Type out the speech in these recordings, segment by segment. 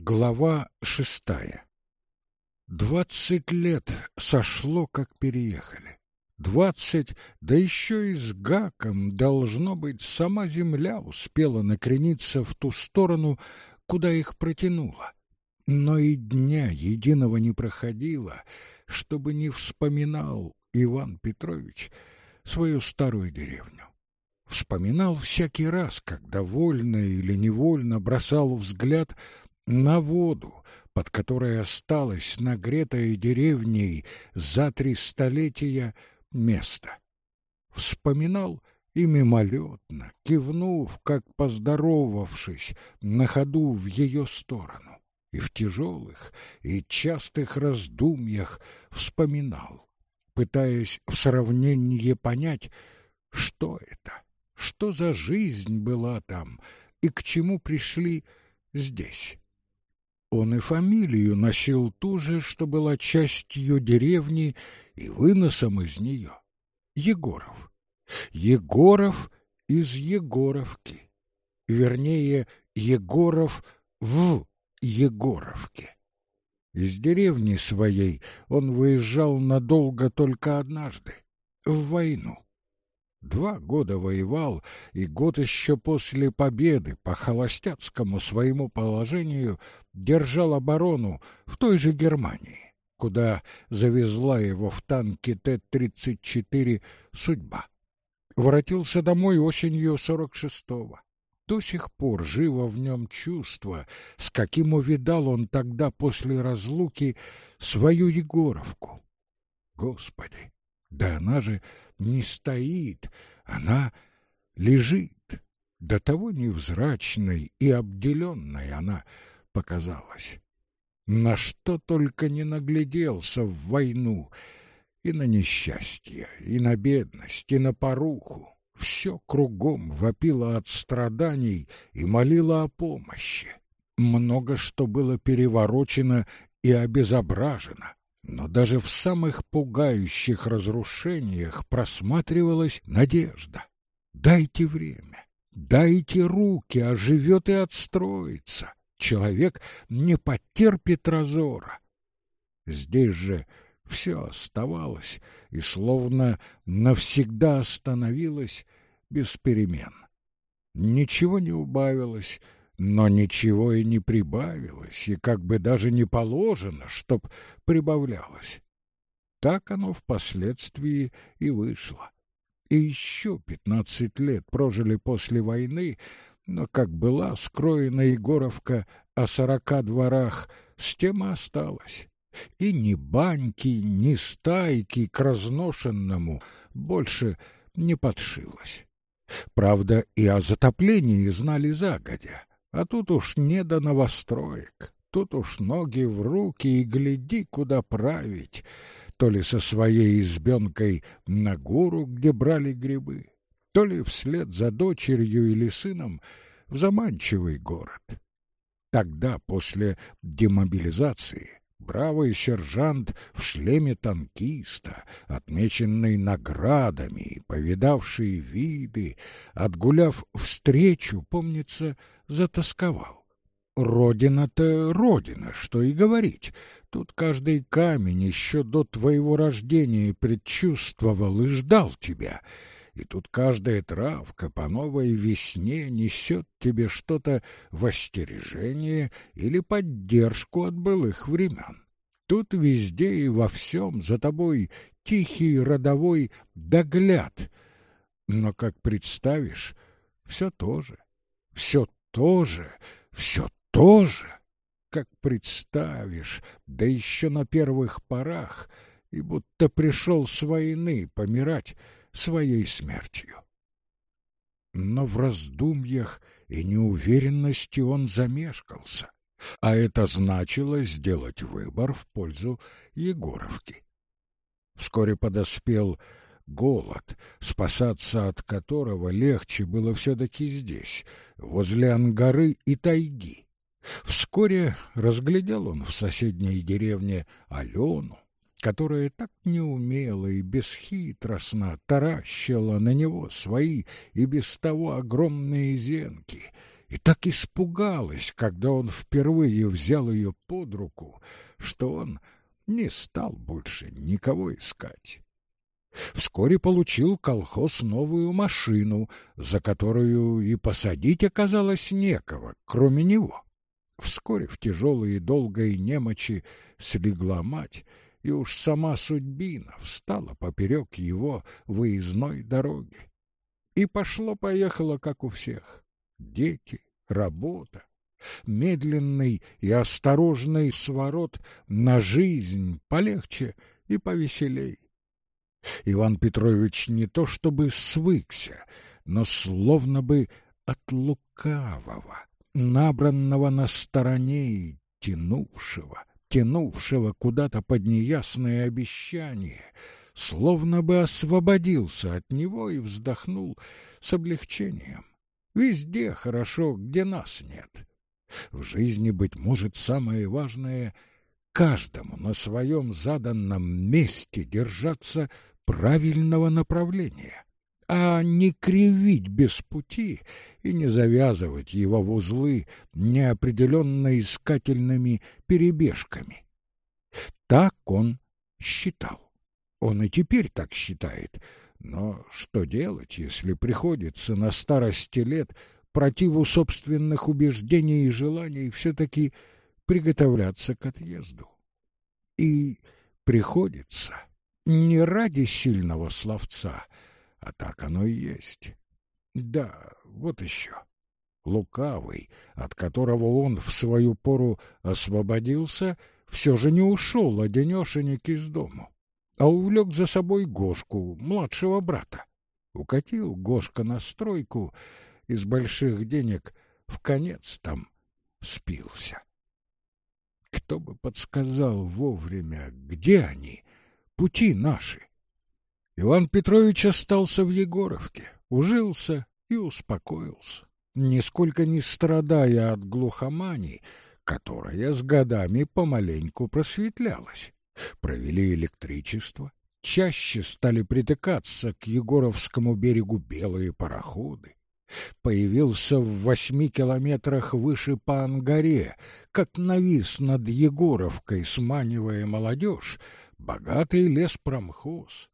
Глава шестая Двадцать лет сошло, как переехали. Двадцать, да еще и с гаком, должно быть, сама земля успела накрениться в ту сторону, куда их протянуло. Но и дня единого не проходило, чтобы не вспоминал Иван Петрович свою старую деревню. Вспоминал всякий раз, когда вольно или невольно бросал взгляд на воду, под которой осталось нагретое деревней за три столетия место. Вспоминал и мимолетно, кивнув, как поздоровавшись, на ходу в ее сторону, и в тяжелых и частых раздумьях вспоминал, пытаясь в сравнении понять, что это, что за жизнь была там и к чему пришли здесь. Он и фамилию носил ту же, что была частью деревни и выносом из нее. Егоров. Егоров из Егоровки. Вернее, Егоров в Егоровке. Из деревни своей он выезжал надолго только однажды, в войну. Два года воевал, и год еще после победы по холостяцкому своему положению держал оборону в той же Германии, куда завезла его в танке Т-34 «Судьба». Воротился домой осенью 46-го. До сих пор живо в нем чувство, с каким увидал он тогда после разлуки свою Егоровку. Господи, да она же не стоит, она лежит. До того невзрачной и обделенной она показалась. На что только не нагляделся в войну, и на несчастье, и на бедность, и на поруху. Все кругом вопило от страданий и молило о помощи. Много что было переворочено и обезображено но даже в самых пугающих разрушениях просматривалась надежда. Дайте время, дайте руки, оживет и отстроится. Человек не потерпит разора. Здесь же все оставалось и словно навсегда остановилось без перемен. Ничего не убавилось, но ничего и не прибавилось, и как бы даже не положено, чтоб прибавлялось. Так оно впоследствии и вышло. И еще пятнадцать лет прожили после войны, но как была скроена Егоровка о сорока дворах, с тем и осталось. И ни баньки, ни стайки к разношенному больше не подшилось. Правда, и о затоплении знали загодя. А тут уж не до новостроек, тут уж ноги в руки и гляди, куда править, то ли со своей избенкой на гору, где брали грибы, то ли вслед за дочерью или сыном в заманчивый город. Тогда, после демобилизации, бравый сержант в шлеме танкиста, отмеченный наградами повидавший виды, отгуляв встречу, помнится, затасковал. Родина-то родина, что и говорить. Тут каждый камень еще до твоего рождения предчувствовал и ждал тебя. И тут каждая травка по новой весне несет тебе что-то в остережение или поддержку от былых времен. Тут везде и во всем за тобой тихий родовой догляд. Но как представишь, все то же, все тоже, все тоже, как представишь, да еще на первых порах, и будто пришел с войны помирать своей смертью. Но в раздумьях и неуверенности он замешкался, а это значило сделать выбор в пользу Егоровки. Вскоре подоспел голод, спасаться от которого легче было все-таки здесь, возле Ангары и тайги. Вскоре разглядел он в соседней деревне Алену, которая так неумело и бесхитростно таращила на него свои и без того огромные зенки, и так испугалась, когда он впервые взял ее под руку, что он не стал больше никого искать. Вскоре получил колхоз новую машину, за которую и посадить оказалось некого, кроме него. Вскоре в тяжелой и долгой немочи слегла мать, и уж сама судьбина встала поперек его выездной дороги. И пошло-поехало, как у всех. Дети, работа, медленный и осторожный сворот на жизнь полегче и повеселей. Иван Петрович не то чтобы свыкся, но словно бы от лукавого, набранного на стороне и тянувшего, тянувшего куда-то под неясное обещание, словно бы освободился от него и вздохнул с облегчением. Везде хорошо, где нас нет. В жизни, быть может, самое важное — каждому на своем заданном месте держаться правильного направления, а не кривить без пути и не завязывать его в узлы неопределенно искательными перебежками. Так он считал. Он и теперь так считает. Но что делать, если приходится на старости лет противу собственных убеждений и желаний все-таки приготовляться к отъезду? И приходится не ради сильного словца, а так оно и есть. Да, вот еще. Лукавый, от которого он в свою пору освободился, все же не ушел оденешенек из дому, а увлек за собой Гошку, младшего брата. Укатил Гошка на стройку, из больших денег в конец там спился. Кто бы подсказал вовремя, где они, пути наши. Иван Петрович остался в Егоровке, ужился и успокоился, нисколько не страдая от глухомании, которая с годами помаленьку просветлялась. Провели электричество, чаще стали притыкаться к Егоровскому берегу белые пароходы. Появился в восьми километрах выше по Ангаре, как навис над Егоровкой, сманивая молодежь, богатый леспромхоз.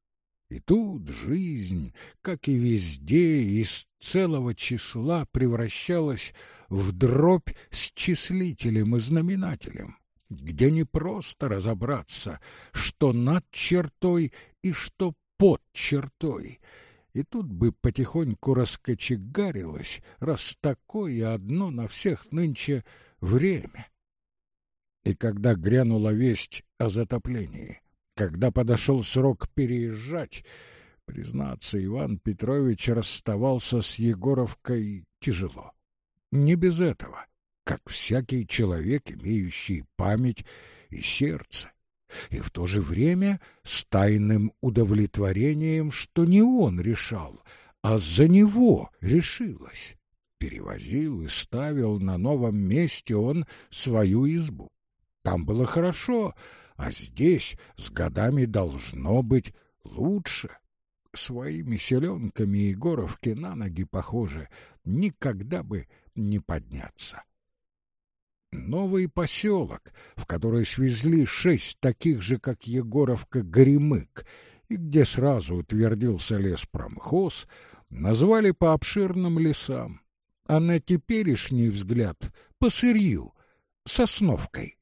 И тут жизнь, как и везде, из целого числа превращалась в дробь с числителем и знаменателем, где не просто разобраться, что над чертой и что под чертой. И тут бы потихоньку раскочегарилось, раз такое одно на всех нынче время. И когда грянула весть о затоплении, когда подошел срок переезжать, признаться, Иван Петрович расставался с Егоровкой тяжело. Не без этого, как всякий человек, имеющий память и сердце, и в то же время с тайным удовлетворением, что не он решал, а за него решилось. Перевозил и ставил на новом месте он свою избу. Там было хорошо, а здесь с годами должно быть лучше. Своими селенками Егоровки на ноги, похоже, никогда бы не подняться. Новый поселок, в который свезли шесть таких же, как Егоровка, Горемык, и где сразу утвердился леспромхоз, назвали по обширным лесам, а на теперешний взгляд — по сырью, сосновкой.